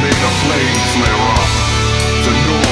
May the flames flare up. The noise